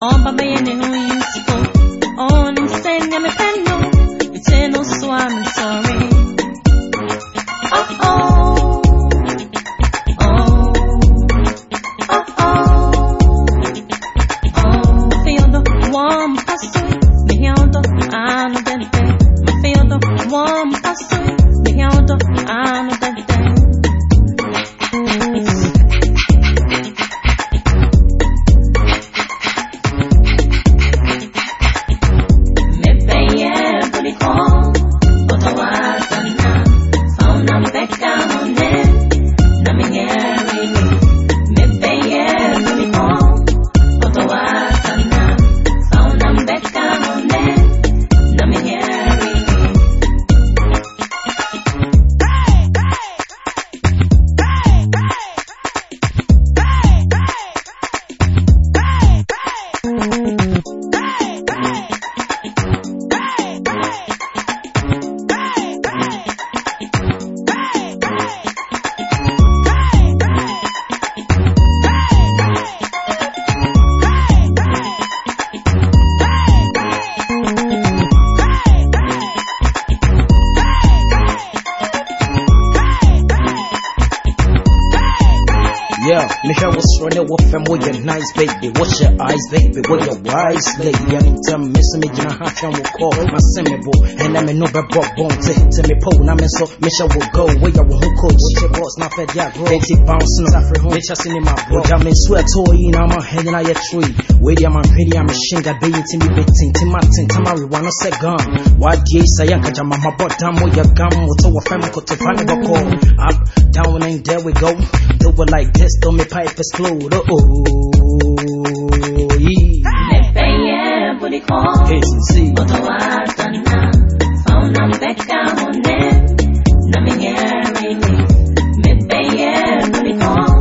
Omba bayene uyispo On insegna me penno E te non so I'm sorry Oh oh Oh Oh oh. Oh Feel the warm passo Mi hiaudo ano dente. The warm passo Mi hiaudo ano dente Yeah, Michelle was running with fam with your nice baby. What's your eyes, baby? With your wise lady. I need to miss me, Jina Hashan will call my semibo. And I'm in no bone to to me po. Now so Michelle will go where you who coach. What's your boss not fed ya grow. They keep bouncing off her home. Bitch, I seen in my bro. I'm in sweat toy in my head and I a tree. Where I'm pretty, I'm a shinga baby to me betting to my tin tamari wanna say gun. What ye say yanka jama my bot damn with your gum. What's our family got to find a call. Up, down and there we go. Do it like this, me pipe explode. Oh, oh,